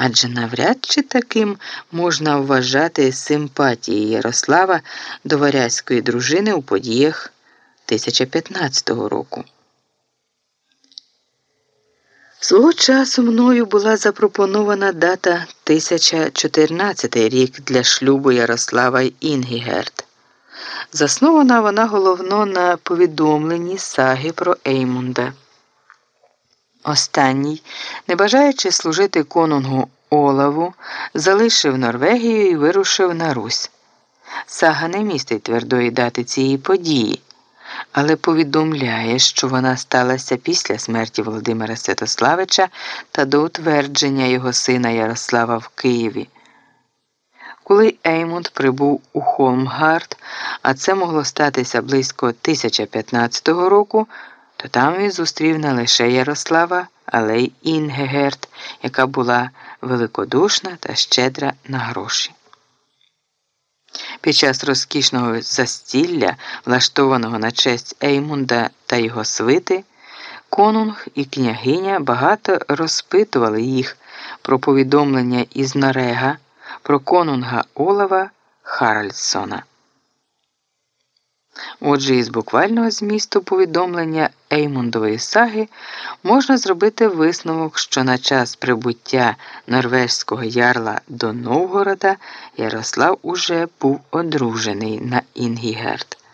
адже навряд чи таким можна вважати симпатії Ярослава до варязької дружини у подіях 1015 року. Свого часу мною була запропонована дата 1014 рік для шлюбу Ярослава й Інгігерт. Заснована вона головно на повідомленні саги про Еймунда. Останній, не бажаючи служити конунгу Олаву, залишив Норвегію і вирушив на Русь. Сага не містить твердої дати цієї події, але повідомляє, що вона сталася після смерті Володимира Святославича та до утвердження його сина Ярослава в Києві. Коли Еймунд прибув у Холмгард, а це могло статися близько 1015 року, то там він зустрів не лише Ярослава, але й Інгегерт, яка була великодушна та щедра на гроші. Під час розкішного застілля, влаштованого на честь Еймунда та його свити, конунг і княгиня багато розпитували їх про повідомлення із Нарега про конунга Олава Харальдсона. Отже, із буквального змісту повідомлення Еймундової саги можна зробити висновок, що на час прибуття норвезького ярла до Новгорода Ярослав уже був одружений на Інгігерт.